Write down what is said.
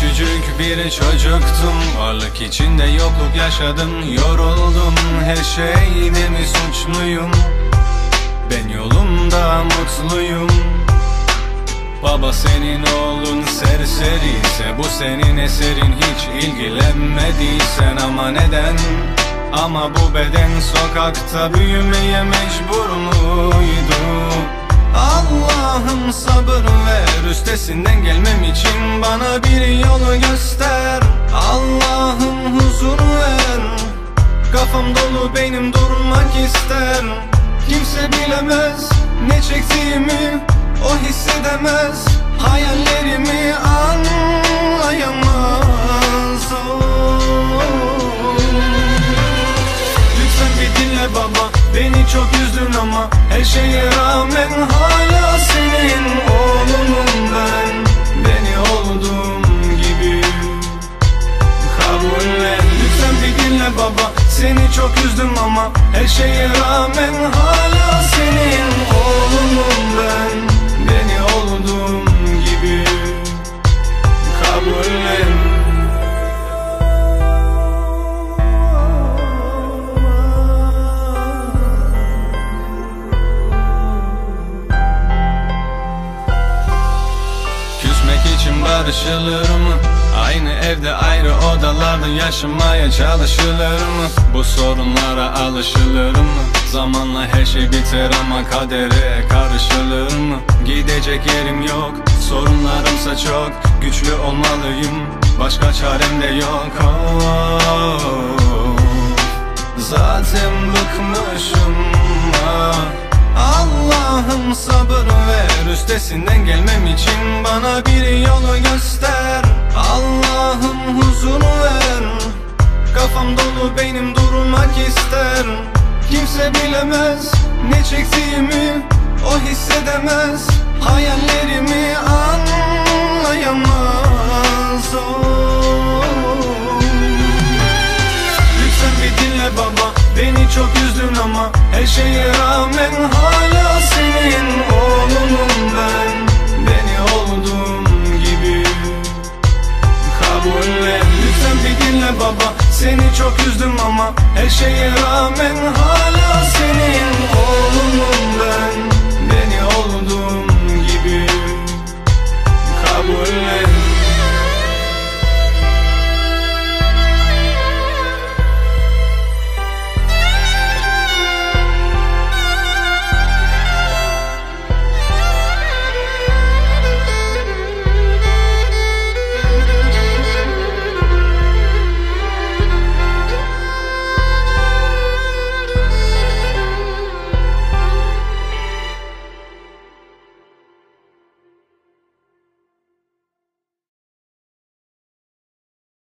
Küçücük bir çocuktum. Varlık içinde yokluk yaşadım. Yoruldum. Her şeyde mi suçluyum? Ben yolumda mutluyum. Baba senin oğlun serseri ise Bu senin eserin. Hiç ilgilenmediysen Ama neden? Ama bu beden sokakta büyümeye mecbur muydu? Allah'ım sabır ver Üstesinden gelmem için bana bir yolu göster. Allah'ım huzur ver Kafam dolu beynim durmak ister. Kimse bilemez ne çektiğimi O hissedemez. Hayallerimi anlayamaz oh. Lütfen bir dinle baba Beni çok üzdün ama Her şeye rağmen Çok üzdüm ama Her şeye rağmen hala senin oğlunum ben Beni olduğum gibi kabullen Küsmek için barışılır mı? Aynı evde ayrı odalarda yaşamaya çalışılır mı? Bu sorunlara alışılır mı? Zamanla her şey biter ama kadere karışılır mı? Gidecek yerim yok, sorunlarımsa çok Güçlü olmalıyım, başka çarem de yok oh. Zaten bıkmışım ah. Allah'ım sabır ver Üstesinden gelmem için bana bir yolu göster Bilemez ne çektiğimi O hissedemez. Hayallerimi anlayamaz. Oh. Lütfen bir dinle baba Beni çok üzdün ama Her şeye rağmen hala senin oğlunum ben. Beni olduğum gibi kabullen Lütfen bir dinle baba Seni çok üzdüm ama Her şeye rağmen hala senin oğlunum ben